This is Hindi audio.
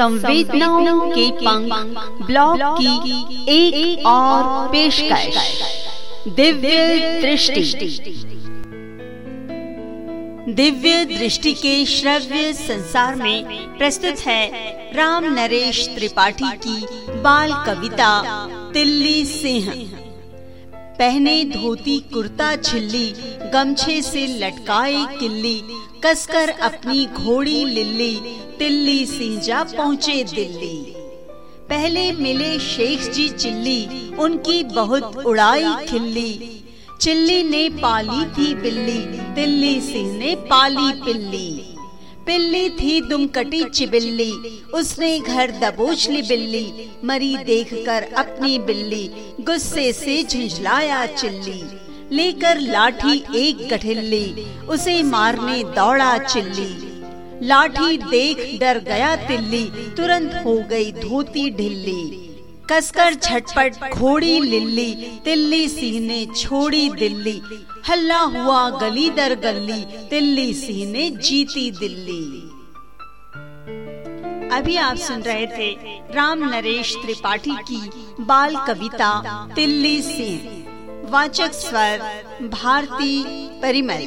संवेदनाओं के पंख ब्लॉग की एक, एक और पेशकश। दिव्य दृष्टि। दिव्य दृष्टि के श्रव्य संसार में प्रस्तुत है राम नरेश त्रिपाठी की बाल कविता तिल्ली सिंह। पहने धोती, कुर्ता छिल्ली गमछे से लटकाए किल्ली, कसकर अपनी घोड़ी लिल्ली, तिल्ली सिंजा पहुँचे दिल्ली। पहले मिले शेख जी चिल्ली, उनकी बहुत उड़ाई खिल्ली। चिल्ली ने पाली थी बिल्ली दिल्ली सिंह ने पाली पिल्ली। पिल्ली थी दुमकटी चिबिल्ली। उसने घर दबोच ली बिल्ली। मरी देखकर अपनी बिल्ली। गुस्से से झुंझलाया चिल्ली। लेकर लाठी एक गठिल्ली। उसे मारने दौड़ा चिल्ली। लाठी देख डर गया तिल्ली। तुरंत हो गई धोती ढिल्ली। कसकर झटपट घोड़ी लिल्ली तिल्ली सिंह ने छोड़ी दिल्ली। हल्ला हुआ गली दर गली तिल्ली सिंह ने जीती दिल्ली। अभी आप सुन रहे थे राम नरेश त्रिपाठी की बाल कविता तिल्ली सिंह वाचक स्वर भारती परिमल।